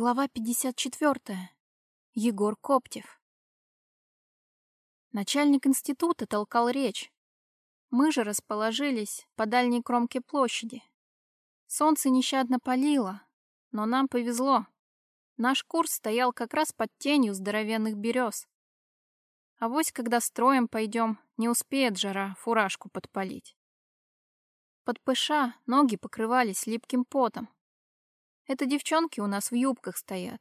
Глава 54. Егор Коптев. Начальник института толкал речь. Мы же расположились по дальней кромке площади. Солнце нещадно палило, но нам повезло. Наш курс стоял как раз под тенью здоровенных берез. А вось, когда строем пойдем, не успеет жара фуражку подпалить. Под пыша ноги покрывались липким потом. Это девчонки у нас в юбках стоят.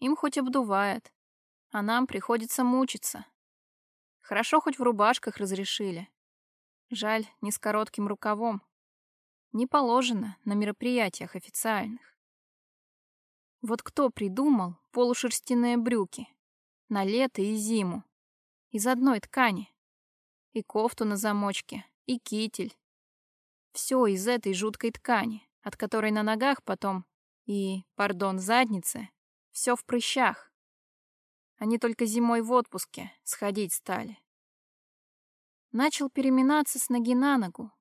Им хоть обдувает, а нам приходится мучиться. Хорошо хоть в рубашках разрешили. Жаль, не с коротким рукавом. Не положено на мероприятиях официальных. Вот кто придумал полушерстяные брюки на лето и зиму из одной ткани? И кофту на замочке, и китель. Все из этой жуткой ткани, от которой на ногах потом и, пардон, задницы, все в прыщах. Они только зимой в отпуске сходить стали. Начал переминаться с ноги на ногу.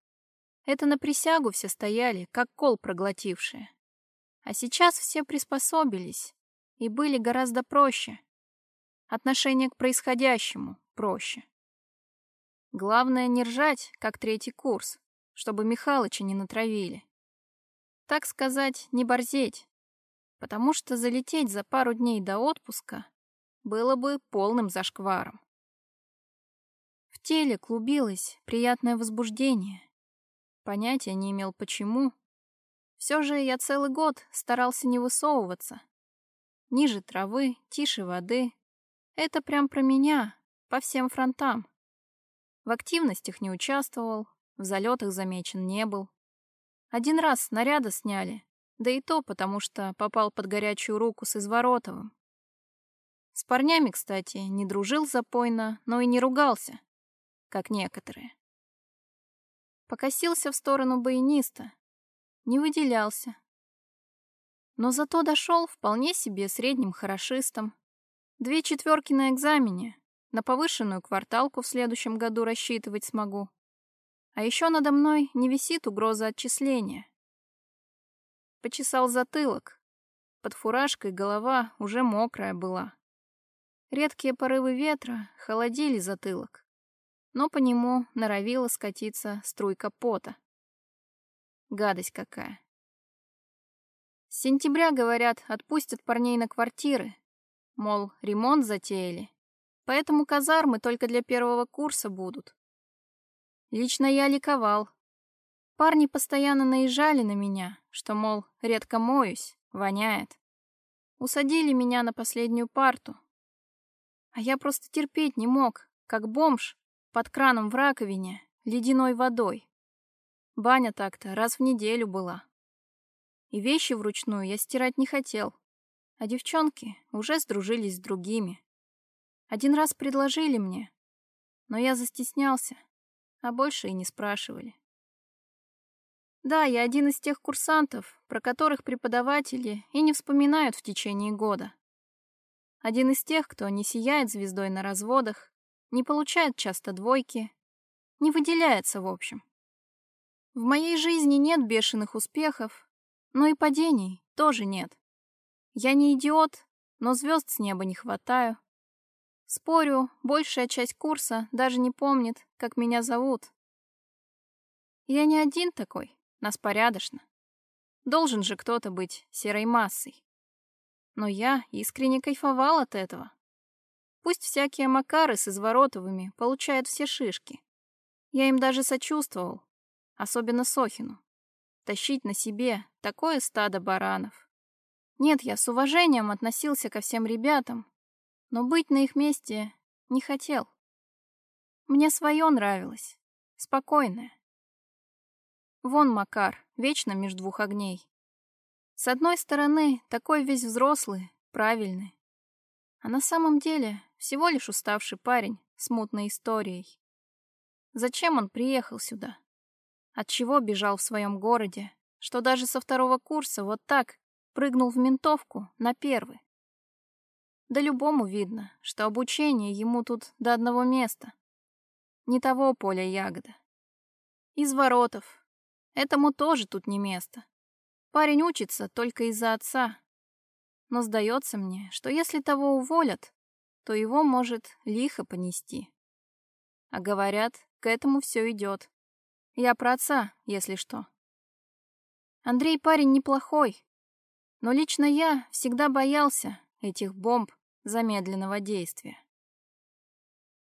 Это на присягу все стояли, как кол проглотившие. А сейчас все приспособились и были гораздо проще. Отношение к происходящему проще. Главное не ржать, как третий курс, чтобы Михалыча не натравили так сказать, не борзеть, потому что залететь за пару дней до отпуска было бы полным зашкваром. В теле клубилось приятное возбуждение. Понятия не имел почему. Все же я целый год старался не высовываться. Ниже травы, тише воды. Это прям про меня, по всем фронтам. В активностях не участвовал, в залетах замечен не был. Один раз снаряда сняли, да и то потому, что попал под горячую руку с Изворотовым. С парнями, кстати, не дружил запойно, но и не ругался, как некоторые. Покосился в сторону баяниста, не выделялся. Но зато дошел вполне себе средним хорошистом. Две четверки на экзамене, на повышенную кварталку в следующем году рассчитывать смогу. А еще надо мной не висит угроза отчисления. Почесал затылок. Под фуражкой голова уже мокрая была. Редкие порывы ветра холодили затылок, но по нему норовила скатиться струйка пота. Гадость какая. С сентября, говорят, отпустят парней на квартиры. Мол, ремонт затеяли. Поэтому казармы только для первого курса будут. Лично я ликовал. Парни постоянно наезжали на меня, что, мол, редко моюсь, воняет. Усадили меня на последнюю парту. А я просто терпеть не мог, как бомж, под краном в раковине, ледяной водой. Баня так-то раз в неделю была. И вещи вручную я стирать не хотел, а девчонки уже сдружились с другими. Один раз предложили мне, но я застеснялся, а больше и не спрашивали. Да, я один из тех курсантов, про которых преподаватели и не вспоминают в течение года. Один из тех, кто не сияет звездой на разводах, не получает часто двойки, не выделяется в общем. В моей жизни нет бешеных успехов, но и падений тоже нет. Я не идиот, но звезд с неба не хватаю. Спорю, большая часть курса даже не помнит, как меня зовут. Я не один такой, нас порядочно. Должен же кто-то быть серой массой. Но я искренне кайфовал от этого. Пусть всякие Макары с изворотовыми получают все шишки. Я им даже сочувствовал, особенно Сохину. Тащить на себе такое стадо баранов. Нет, я с уважением относился ко всем ребятам, но быть на их месте не хотел. Мне свое нравилось, спокойное. Вон Макар, вечно между двух огней. С одной стороны, такой весь взрослый, правильный. А на самом деле всего лишь уставший парень с мутной историей. Зачем он приехал сюда? Отчего бежал в своем городе, что даже со второго курса вот так прыгнул в ментовку на первый? Да любому видно, что обучение ему тут до одного места. Не того поля ягода. Из воротов. Этому тоже тут не место. Парень учится только из-за отца. но сдается мне, что если того уволят, то его может лихо понести. А говорят, к этому все идет. Я про отца, если что. Андрей парень неплохой, но лично я всегда боялся этих бомб замедленного действия.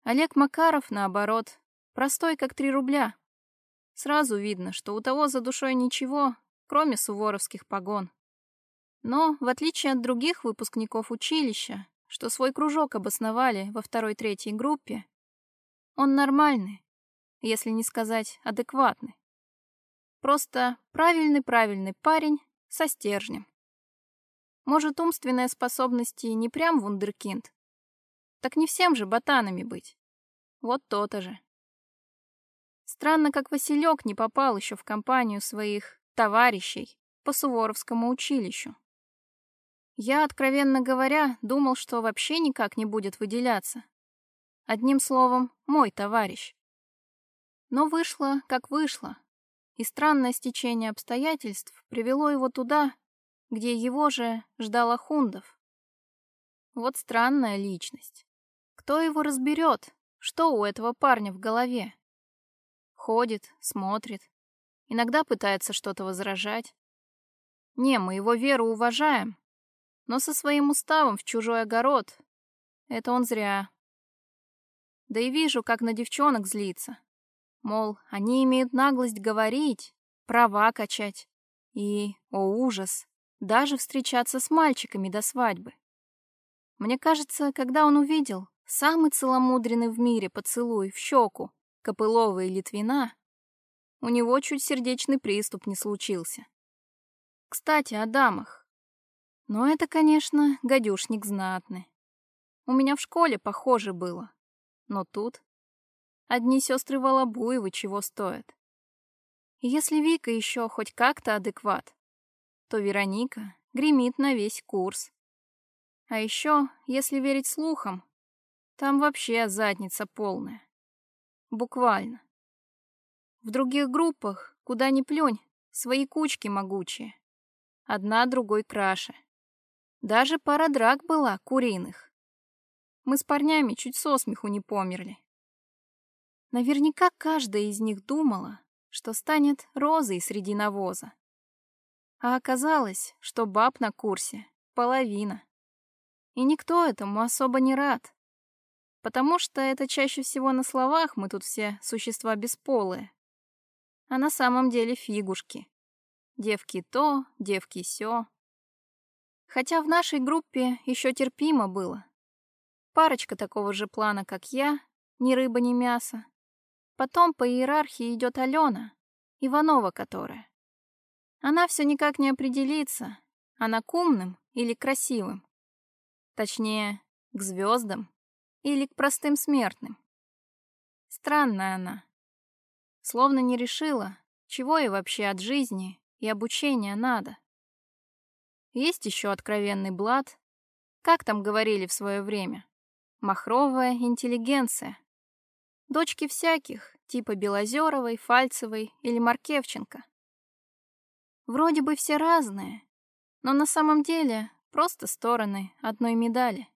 Олег Макаров, наоборот, простой как три рубля. Сразу видно, что у того за душой ничего, кроме суворовских погон. Но, в отличие от других выпускников училища, что свой кружок обосновали во второй-третьей группе, он нормальный, если не сказать адекватный. Просто правильный-правильный парень со стержнем. Может, умственные способности не прям вундеркинд. Так не всем же ботанами быть. Вот то-то же. Странно, как Василек не попал еще в компанию своих товарищей по Суворовскому училищу. Я, откровенно говоря, думал, что вообще никак не будет выделяться. Одним словом, мой товарищ. Но вышло, как вышло, и странное стечение обстоятельств привело его туда, где его же ждал Ахундов. Вот странная личность. Кто его разберет, что у этого парня в голове? Ходит, смотрит, иногда пытается что-то возражать. Не, мы его веру уважаем, но со своим уставом в чужой огород это он зря. Да и вижу, как на девчонок злится. Мол, они имеют наглость говорить, права качать. И, о ужас, даже встречаться с мальчиками до свадьбы. Мне кажется, когда он увидел самый целомудренный в мире поцелуй в щеку Копылова и Литвина, у него чуть сердечный приступ не случился. Кстати, о дамах. Но это, конечно, гадюшник знатный. У меня в школе похоже было. Но тут одни сестры Волобуевы чего стоят. Если Вика еще хоть как-то адекват, то Вероника гремит на весь курс. А еще, если верить слухам, там вообще задница полная. Буквально. В других группах, куда ни плюнь, свои кучки могучие. Одна другой краше. Даже пара драк была, куриных. Мы с парнями чуть со смеху не померли. Наверняка каждая из них думала, что станет розой среди навоза. А оказалось, что баб на курсе половина. И никто этому особо не рад. Потому что это чаще всего на словах мы тут все существа бесполые. А на самом деле фигушки. Девки то, девки сё. Хотя в нашей группе еще терпимо было. Парочка такого же плана, как я, ни рыба, ни мясо. Потом по иерархии идет Алена, Иванова которая. Она все никак не определится, она к умным или красивым. Точнее, к звездам или к простым смертным. Странная она. Словно не решила, чего ей вообще от жизни и обучения надо. Есть еще откровенный блат, как там говорили в свое время, махровая интеллигенция. Дочки всяких, типа Белозеровой, Фальцевой или Маркевченко. Вроде бы все разные, но на самом деле просто стороны одной медали.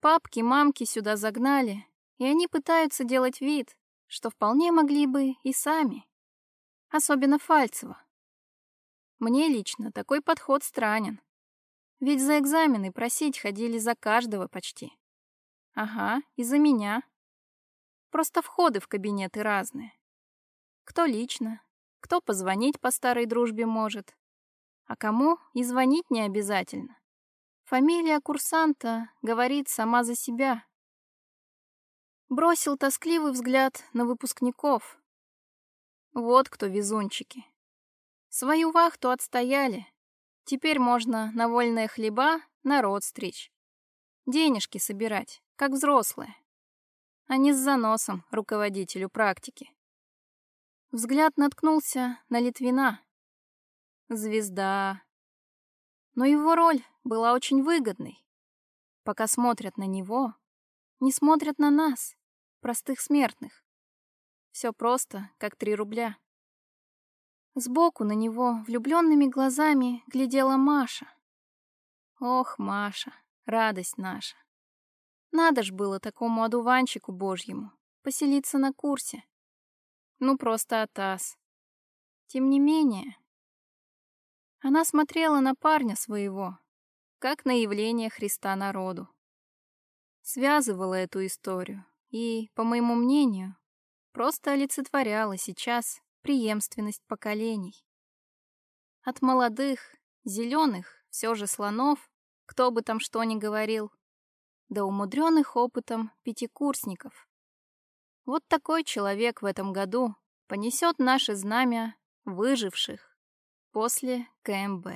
Папки, мамки сюда загнали, и они пытаются делать вид, что вполне могли бы и сами. Особенно Фальцева. Мне лично такой подход странен. Ведь за экзамены просить ходили за каждого почти. Ага, и за меня. Просто входы в кабинеты разные. Кто лично, кто позвонить по старой дружбе может. А кому и звонить не обязательно. Фамилия курсанта говорит сама за себя. Бросил тоскливый взгляд на выпускников. Вот кто везунчики. Свою вахту отстояли. Теперь можно на вольные хлеба народ стричь. Денежки собирать, как взрослые. А не с заносом руководителю практики. Взгляд наткнулся на Литвина. Звезда. Но его роль была очень выгодной. Пока смотрят на него, не смотрят на нас, простых смертных. Все просто, как три рубля. Сбоку на него влюбленными глазами глядела Маша. Ох, Маша, радость наша. Надо ж было такому одуванчику божьему поселиться на курсе. Ну, просто атас. Тем не менее, она смотрела на парня своего, как на явление Христа народу. Связывала эту историю и, по моему мнению, просто олицетворяла сейчас преемственность поколений. От молодых, зеленых, все же слонов, кто бы там что ни говорил, до умудренных опытом пятикурсников. Вот такой человек в этом году понесет наше знамя выживших после КМБ.